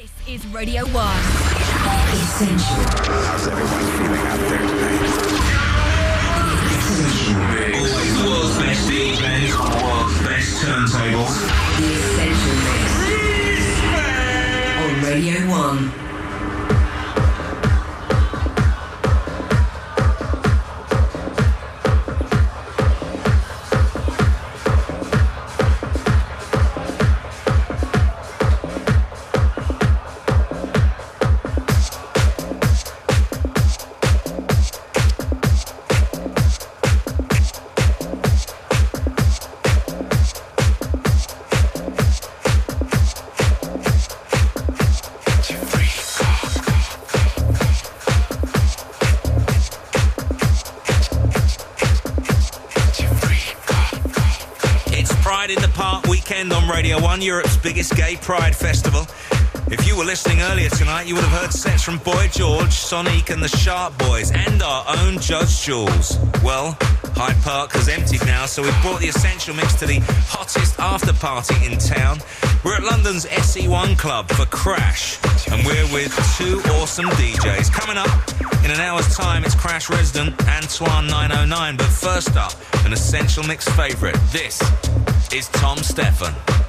This is Radio 1. Essential. How's everyone feeling out there tonight? Always the world's best DJs on the world's best turntables. The Essential Mix. On Radio 1. 1, Europe's biggest gay pride festival. If you were listening earlier tonight, you would have heard sets from Boy George, Sonique and the Sharp Boys, and our own Judge Jules. Well, Hyde Park has emptied now, so we've brought the Essential Mix to the hottest after party in town. We're at London's SE1 Club for Crash, and we're with two awesome DJs. Coming up in an hour's time, it's Crash resident Antoine 909, but first up, an Essential Mix favourite. This is Tom Stephan.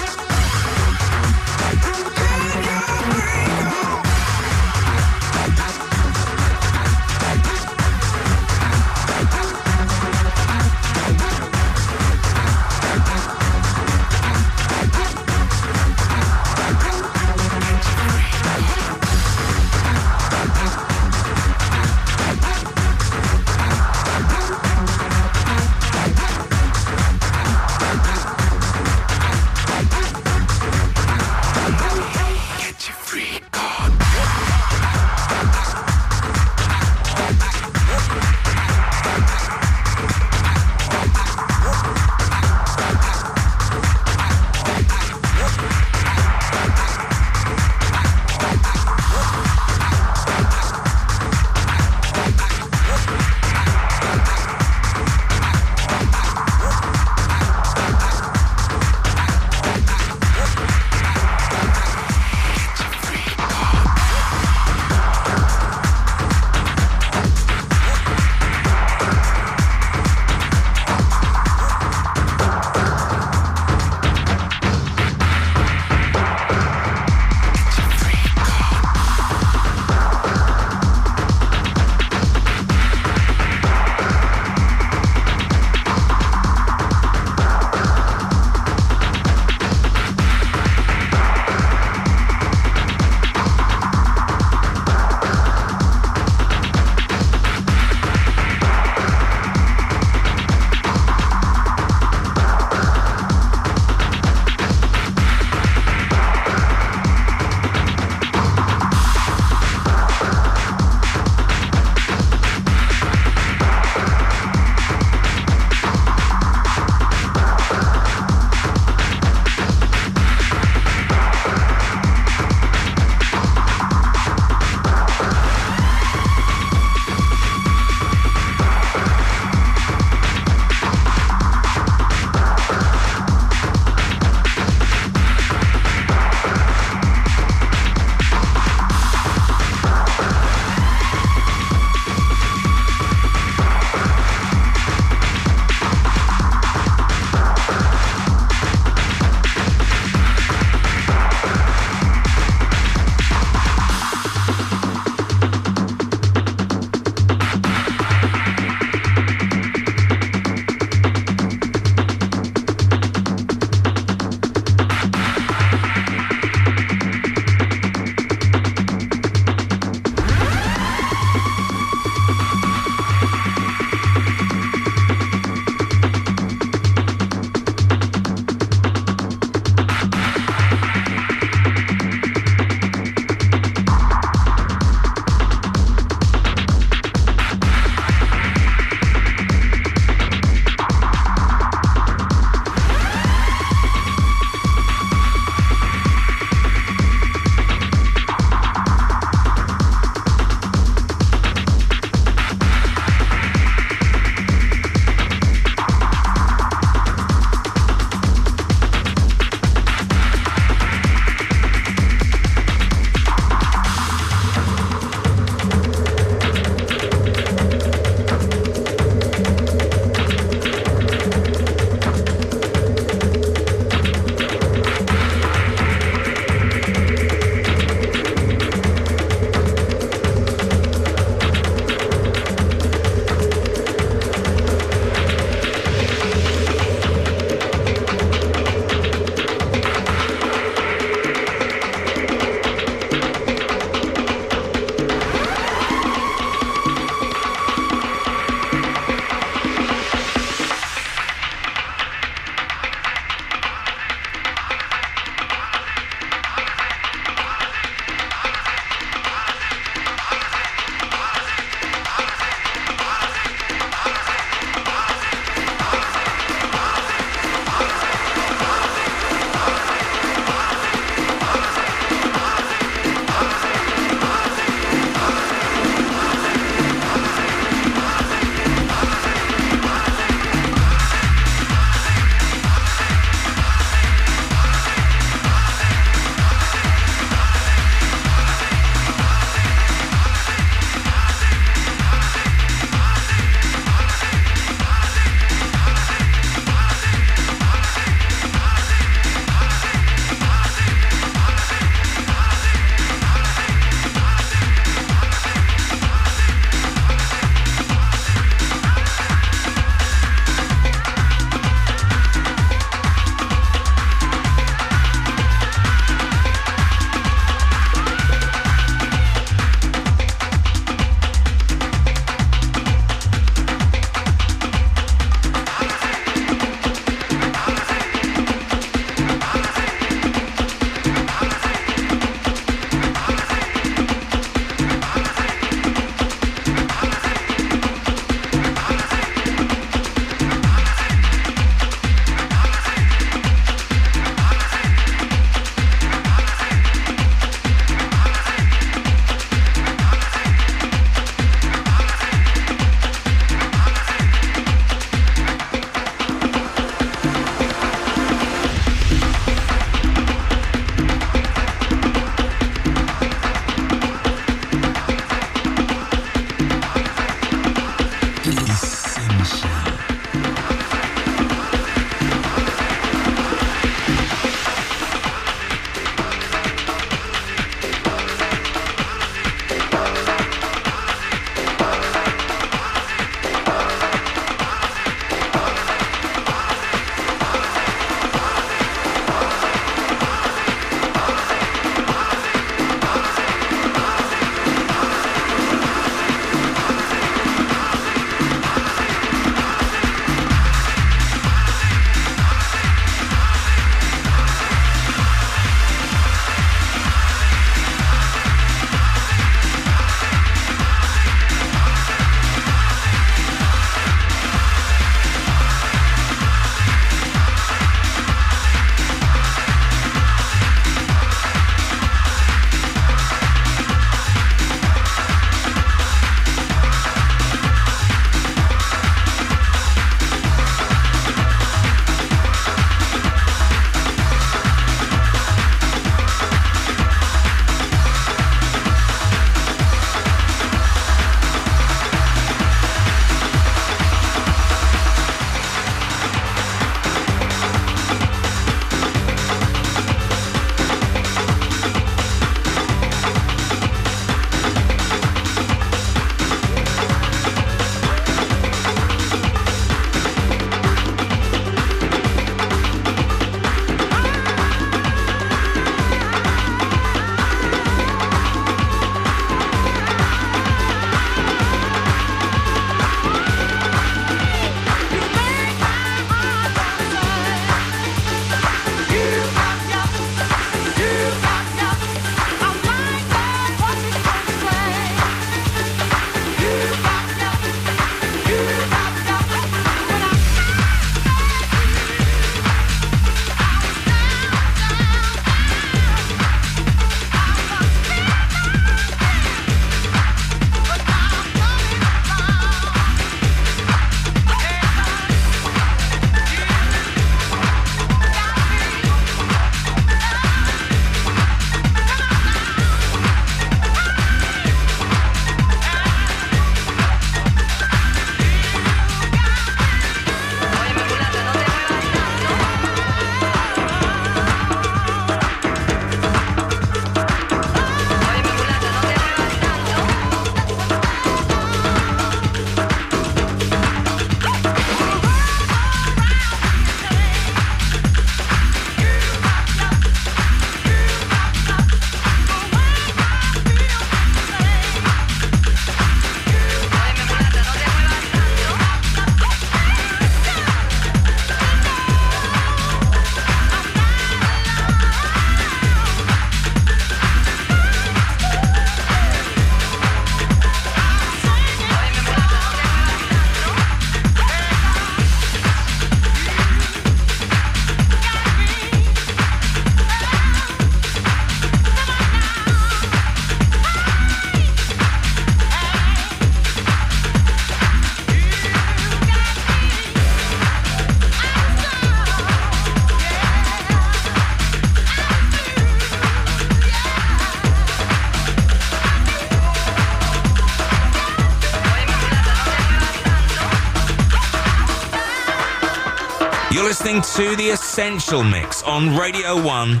Listening to The Essential Mix on Radio 1.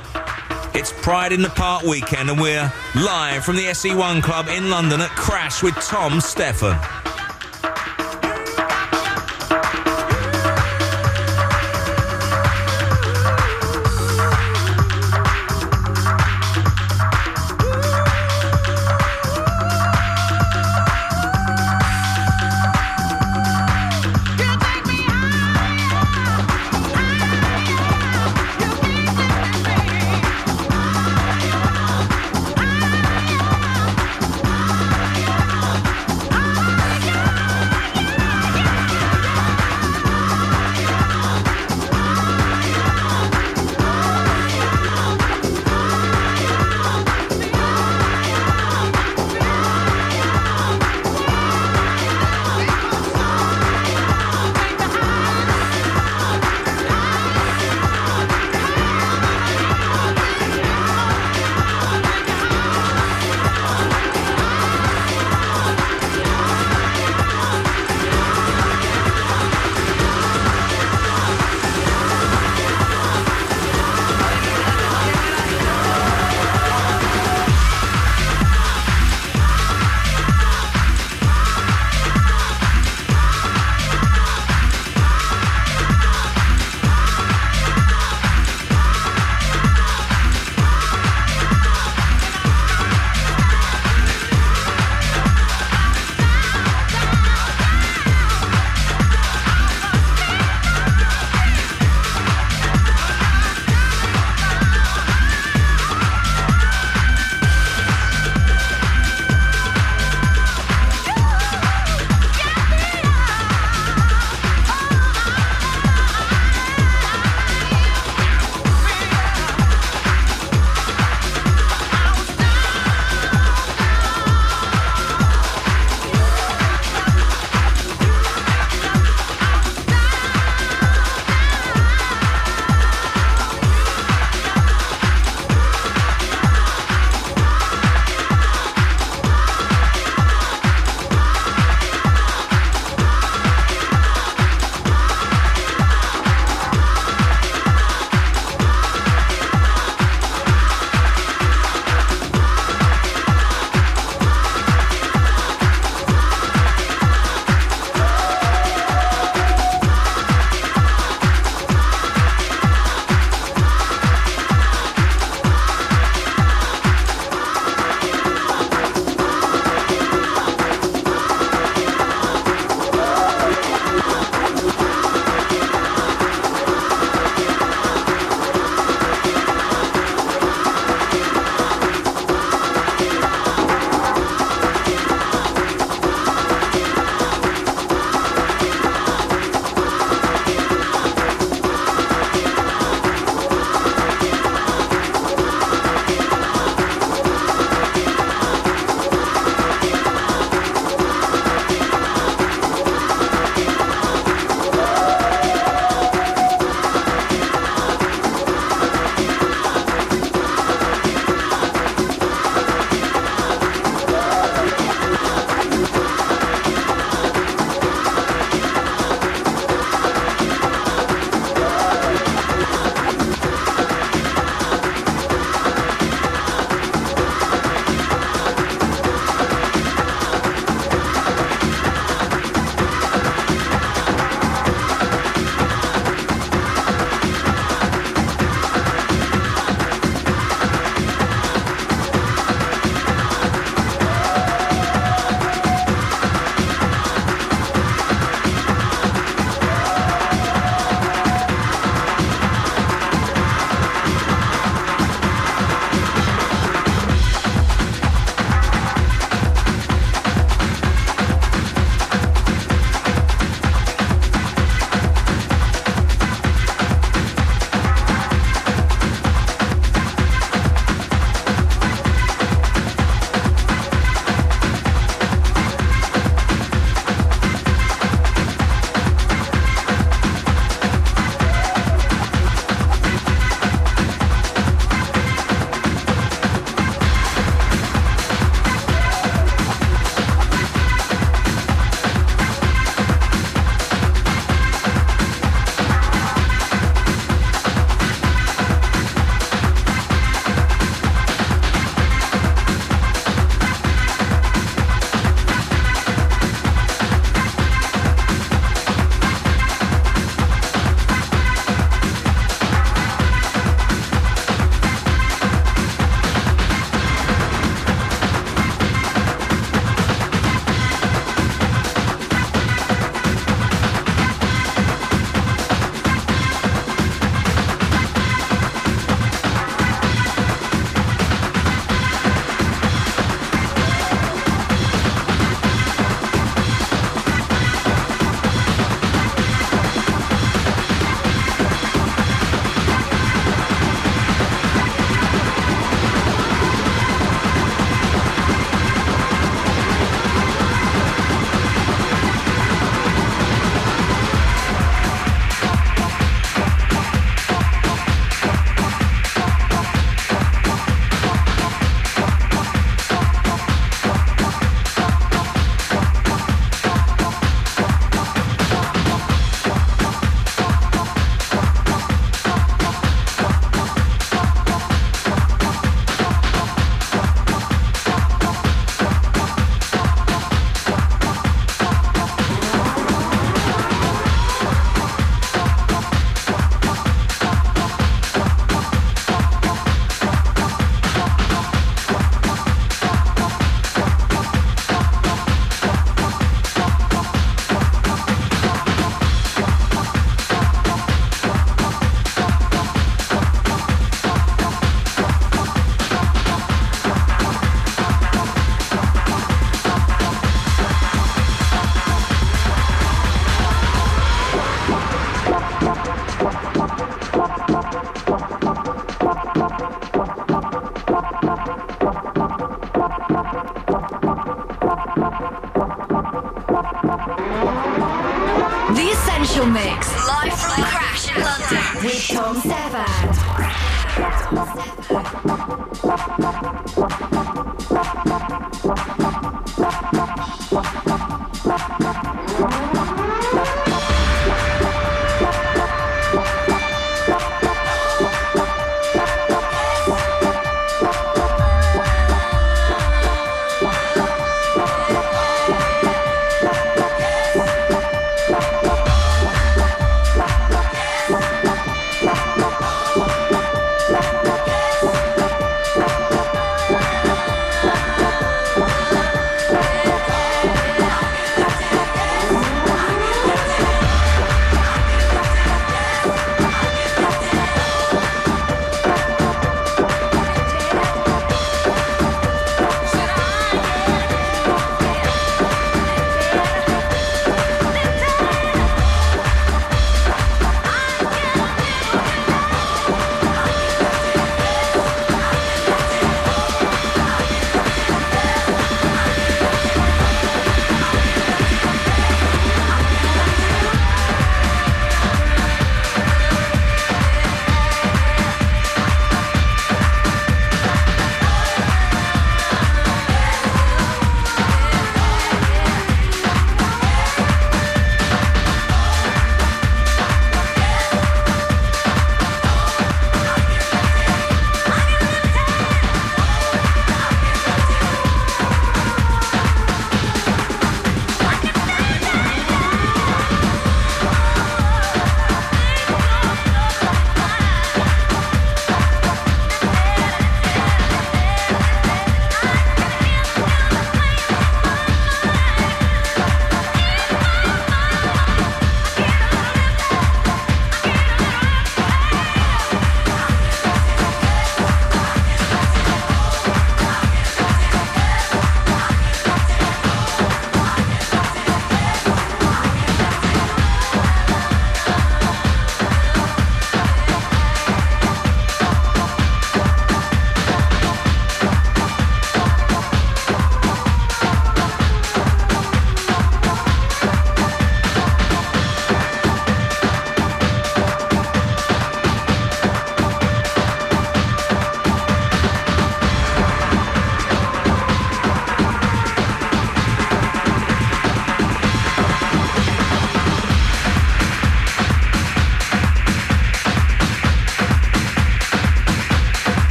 It's Pride in the Park weekend, and we're live from the SE1 Club in London at Crash with Tom Stephan.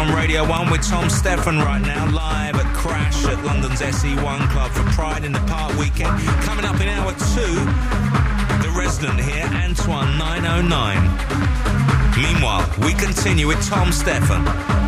On Radio 1 with Tom Stephan right now, live at Crash at London's SE1 Club for Pride in the Park weekend. Coming up in hour two, the resident here, Antoine 909. Meanwhile, we continue with Tom Stephan.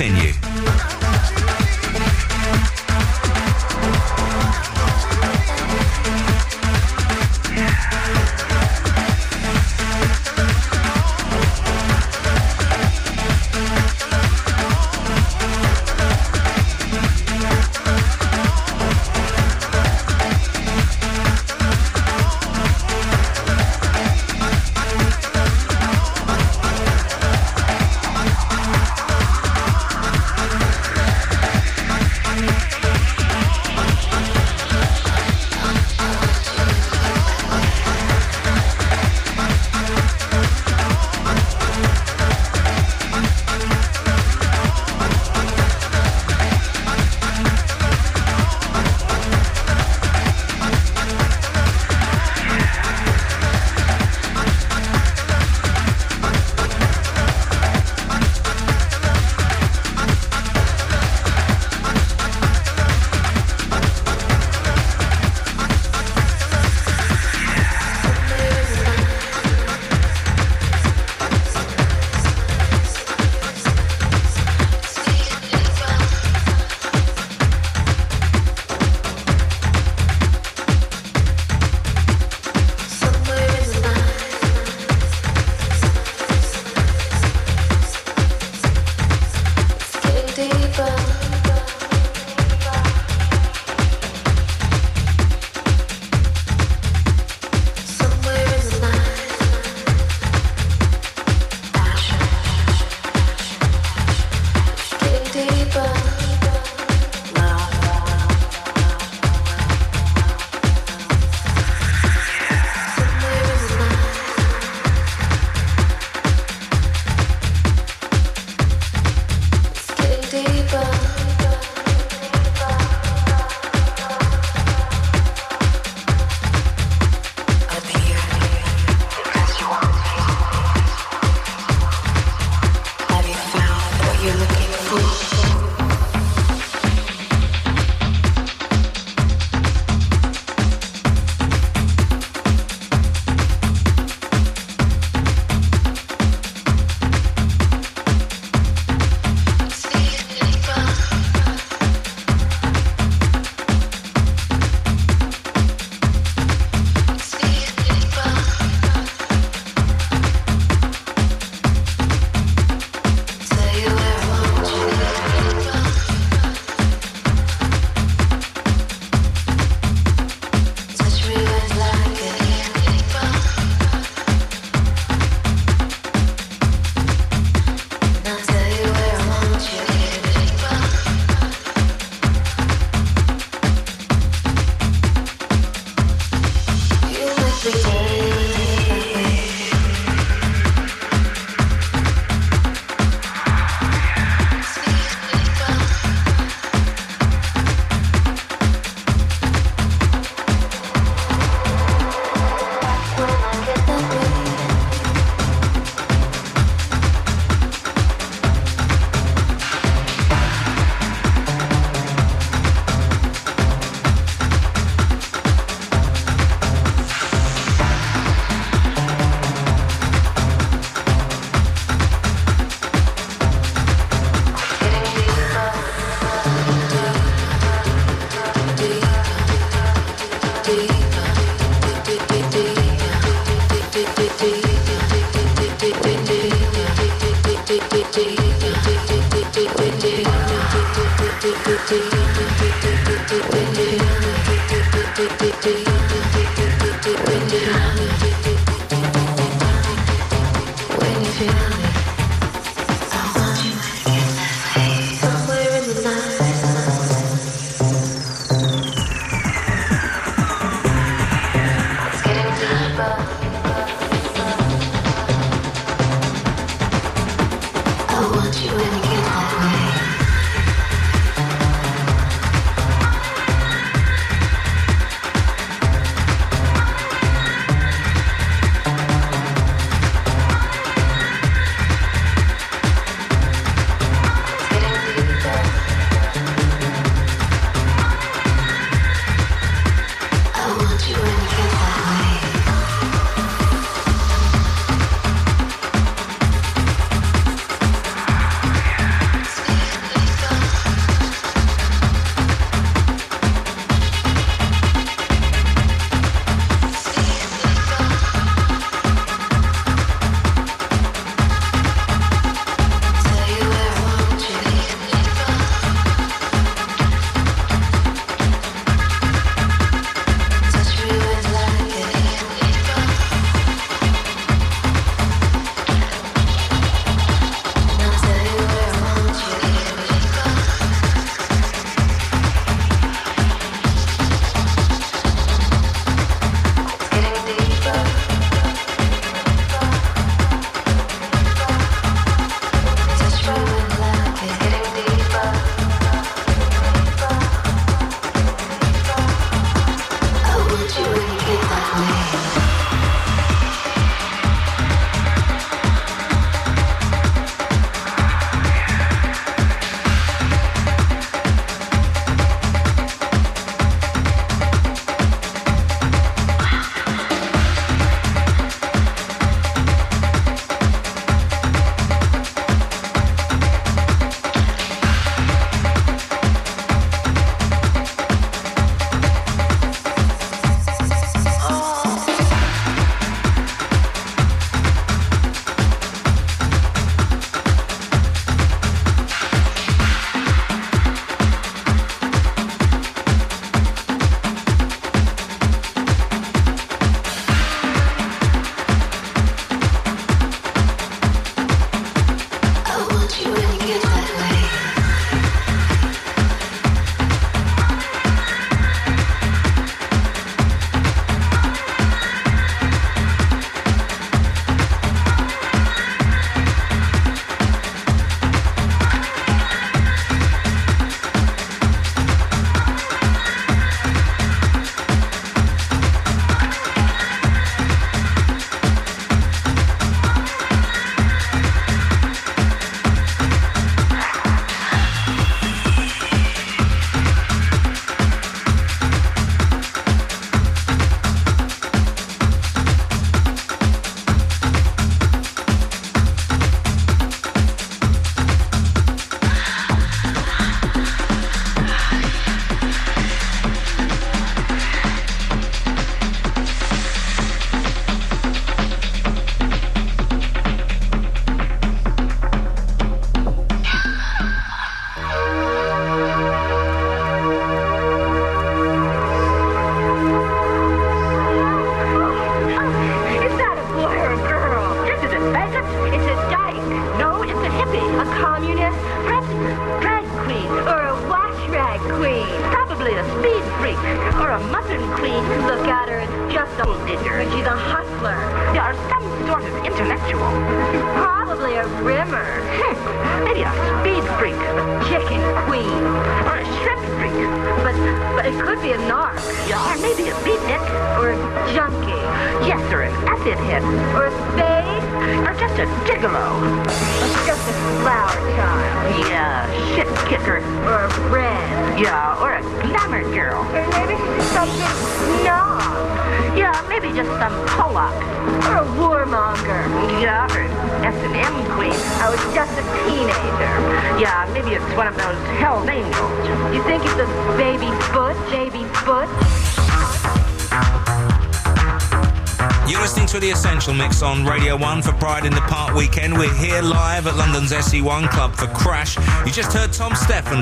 And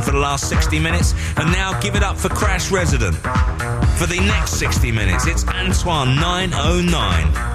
for the last 60 minutes, and now give it up for Crash Resident. For the next 60 minutes, it's Antoine 909.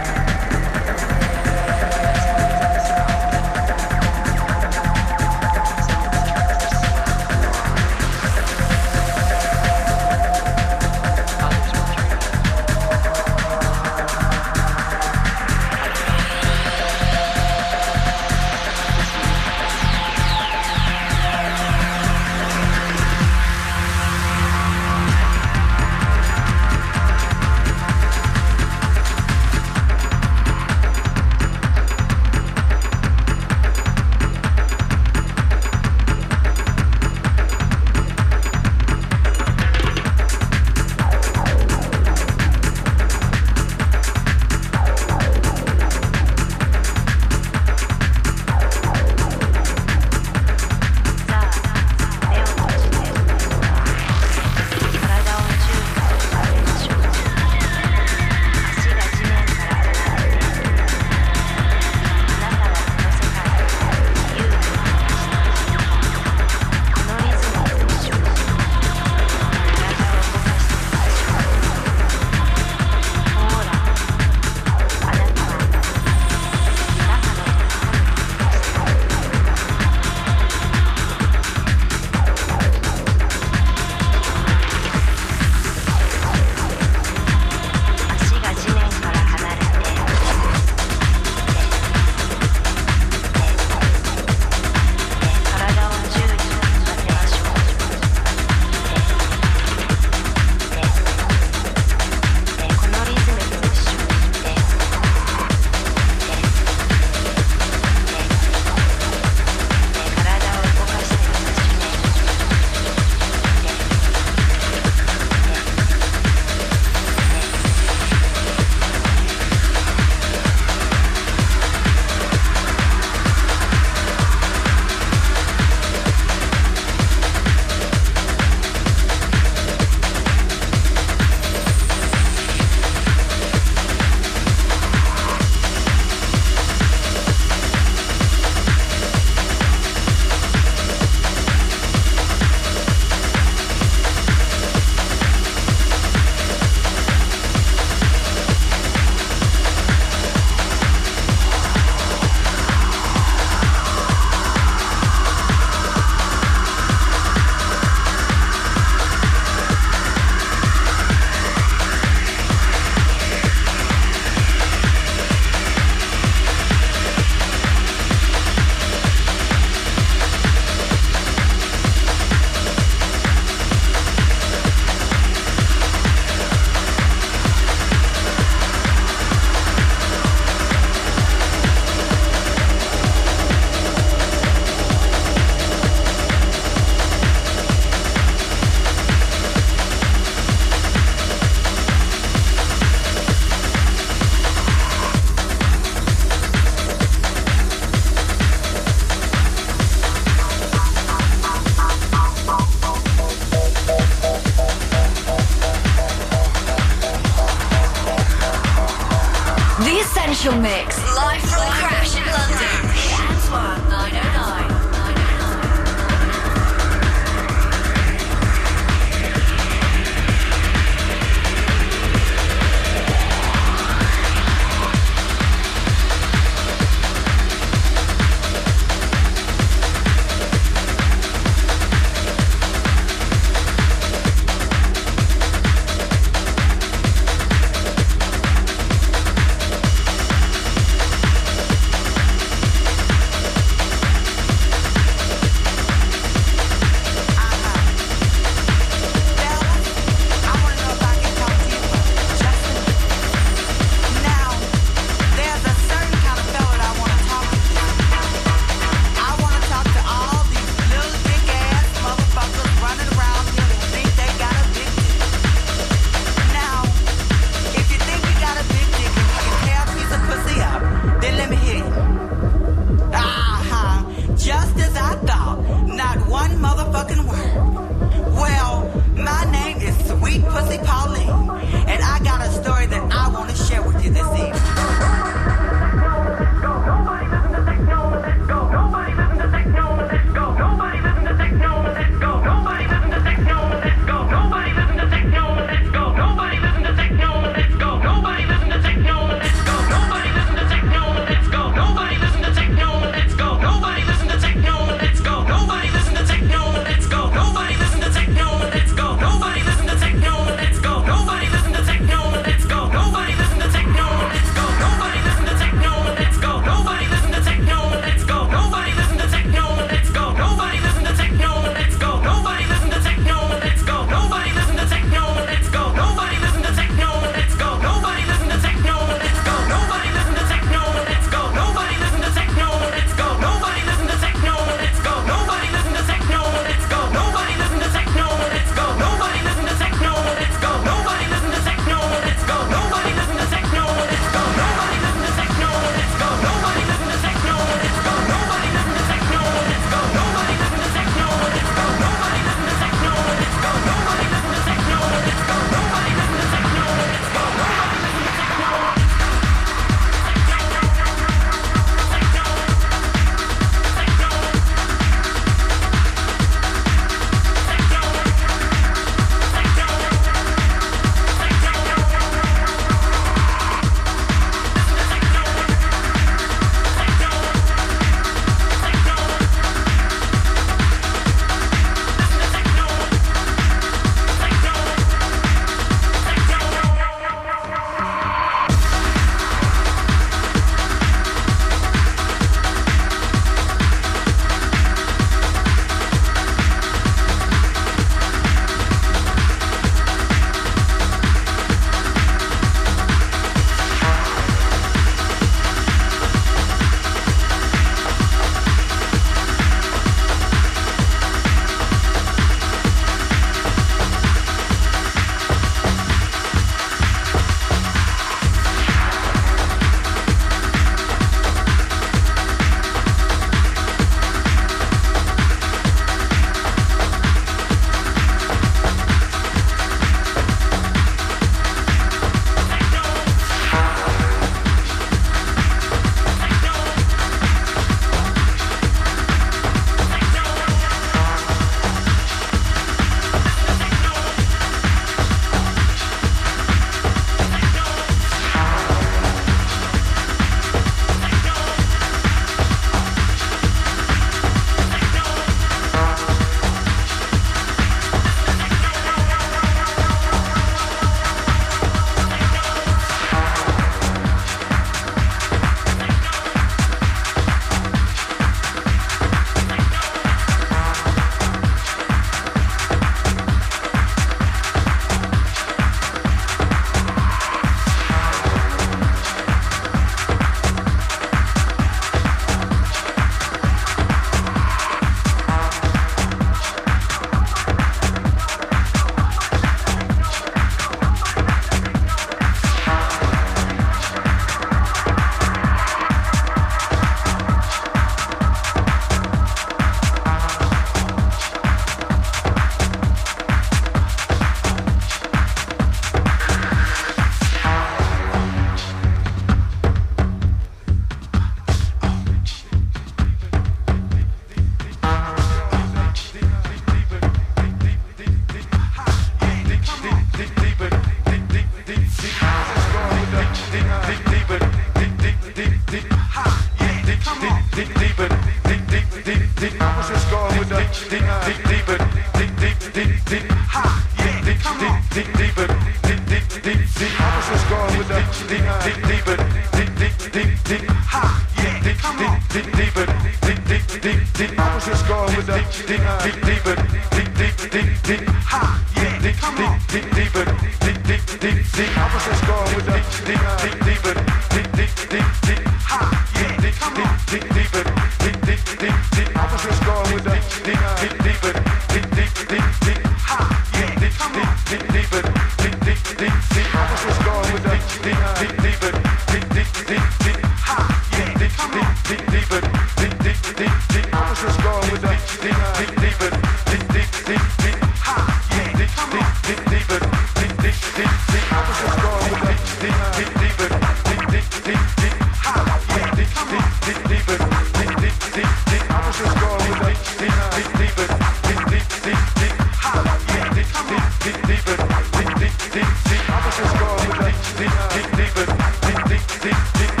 The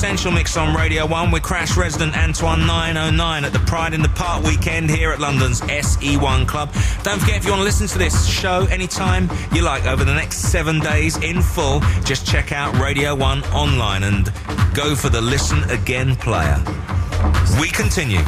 Essential Mix on Radio 1 with Crash resident Antoine 909 at the Pride in the Park weekend here at London's SE1 Club. Don't forget, if you want to listen to this show anytime you like over the next seven days in full, just check out Radio 1 online and go for the Listen Again player. We continue.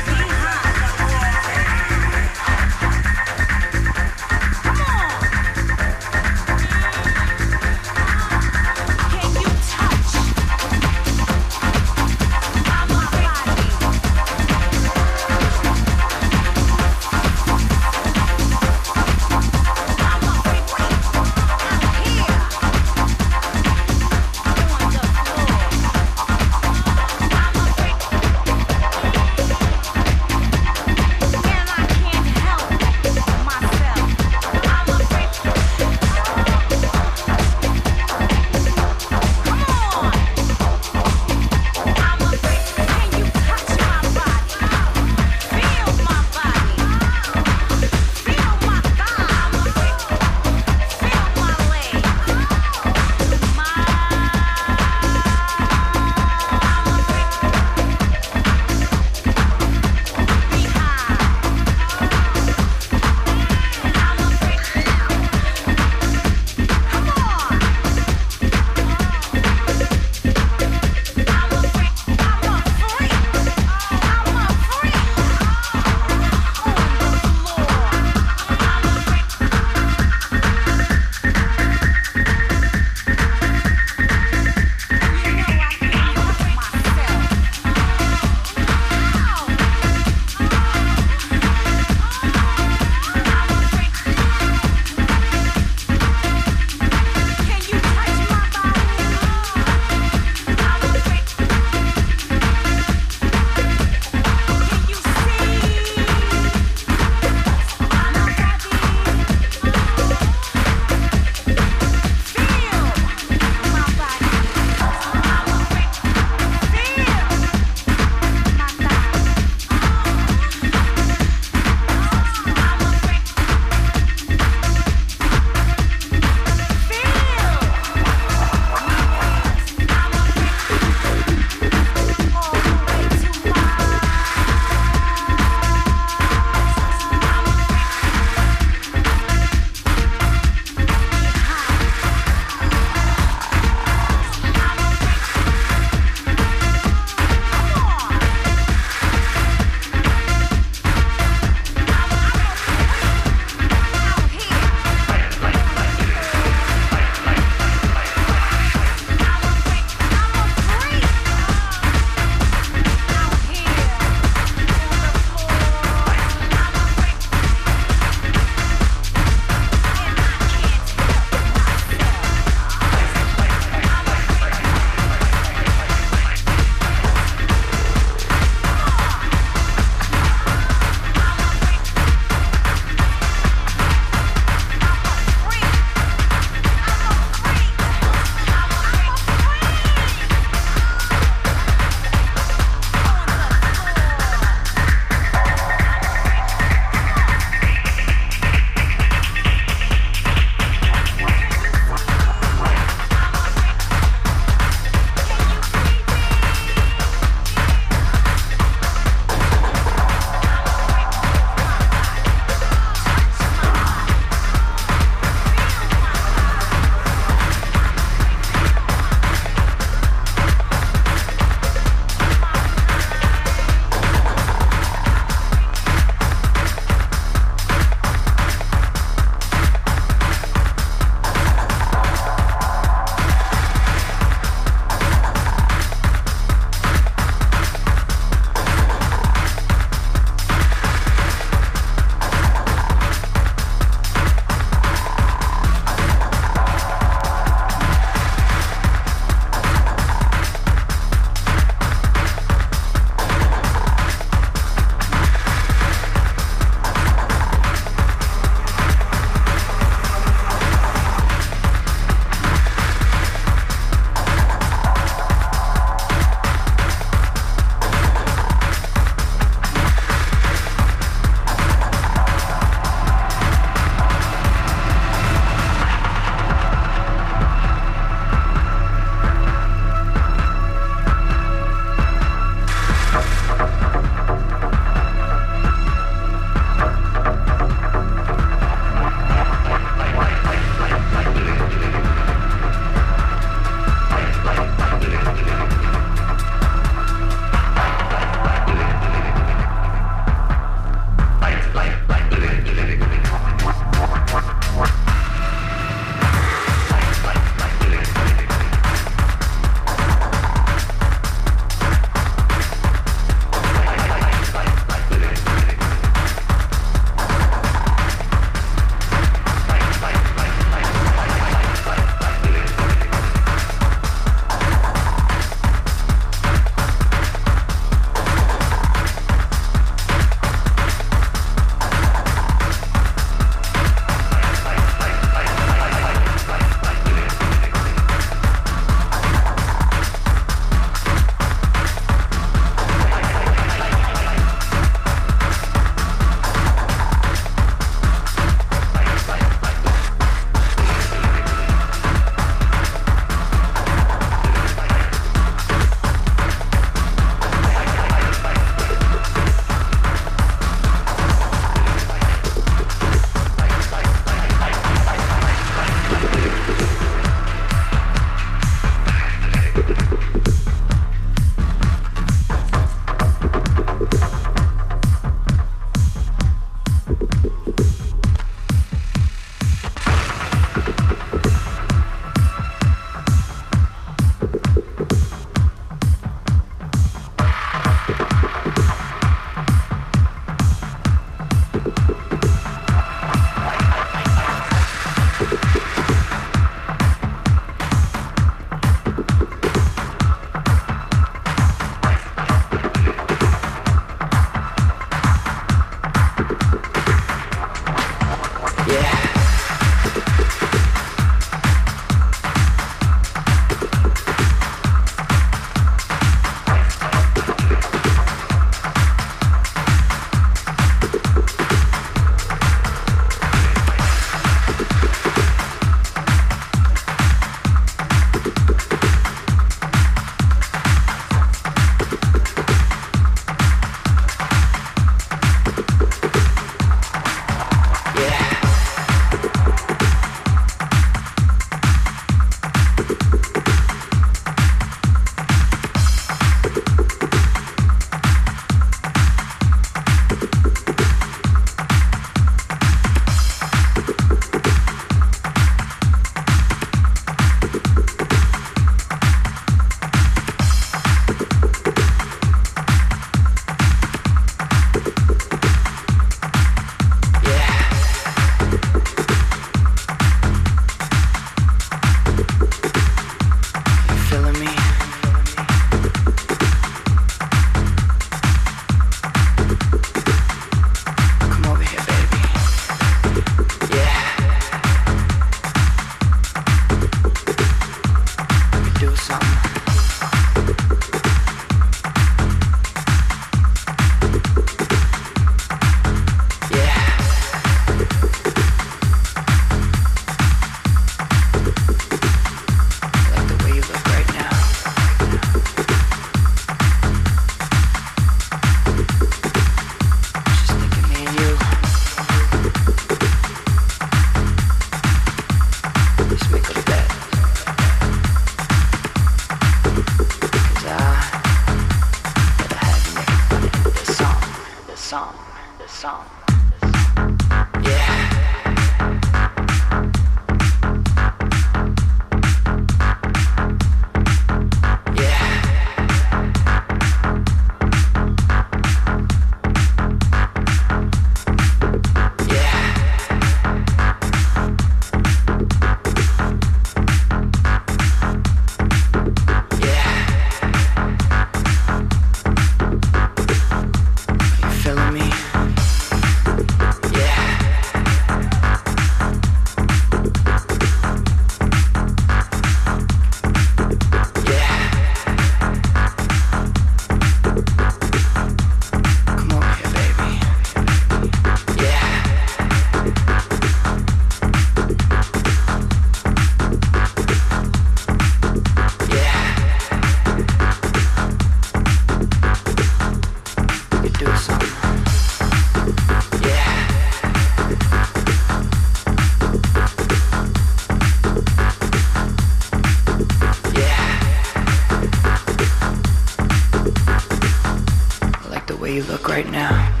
Feeling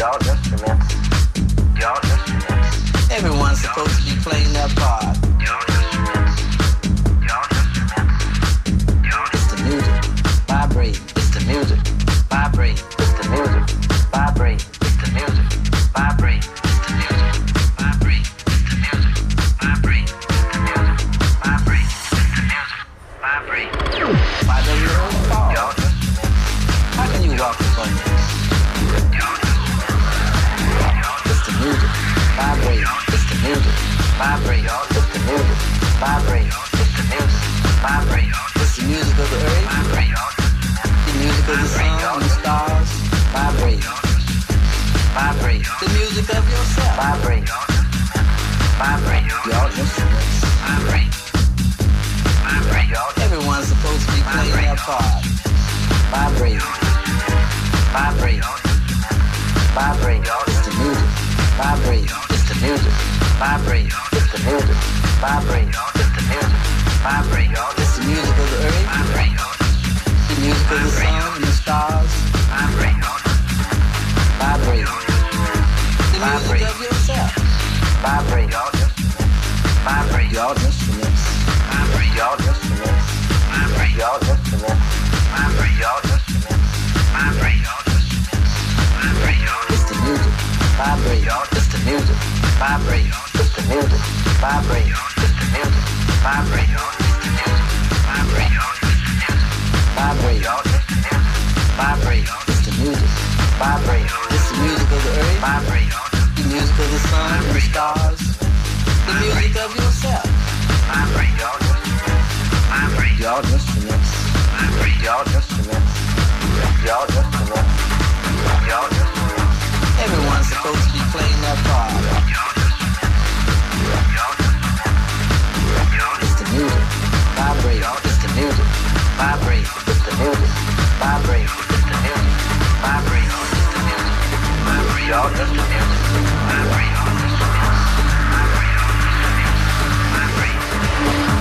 Your instruments. Your instruments. Everyone's supposed to be playing their part. Your instruments. Your instruments. It's the music. Vibrate. It's the music. Vibrate. Vibrate. It's the music. Vibrate. It's the music of the earth. Vibrate. The music of the sun and the stars. Vibrate. Vibrate. The music of yourself. Vibrate. Vibrate. Your instruments. Vibrate. Vibrate. Everyone's supposed to be playing their part. Vibrate. Vibrate. Vibrate. It's the music. Vibrate. It's the music. Vibrate. It's the music. Vibrate. It's the music. Vibrate. It's the music of the earth. Vibrate. The music of the sun and the stars. Vibrate. Vibrate. The music of yourself. Vibrate. Vibrate. Your instruments. Vibrate. Your instruments. Vibrate. Your instruments. Vibrate. Your instruments. Vibrate. Your instruments. Vibrate. It's the music. Vibrate. It's the music. Vibrate. It's the music. Vibrate. Vibrate. Vibrate. Vibrate. Vibrate. It's the music. Vibrate. It's the music of the earth. Vibrate. The music of the sun the stars. The music of yourself. Vibrate. Vibrate. Your instruments. Vibrate. Your instruments. Your instruments. Your instruments. Everyone's supposed to be playing their part. music. Vibrate with the music. Vibrate with the music. Vibrate with the music. Vibrate with the music. Vibrate with the music. Vibrate with the music. Vibrate with the music. Vibrate.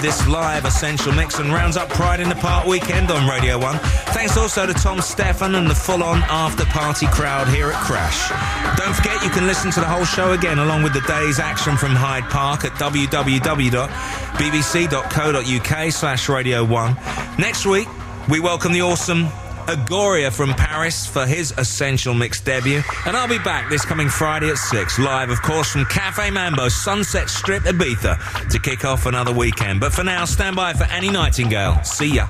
This live Essential Mix and rounds up Pride in the Park weekend on Radio 1. Thanks also to Tom Stephan and the full-on after-party crowd here at Crash. Don't forget you can listen to the whole show again along with the day's action from Hyde Park at www.bbc.co.uk slash Radio 1. Next week, we welcome the awesome Agoria from Paris for his Essential Mix debut. And I'll be back this coming Friday at 6, live, of course, from Cafe Mambo, Sunset Strip, Ibiza, to kick off another weekend. But for now, stand by for Annie Nightingale. See ya.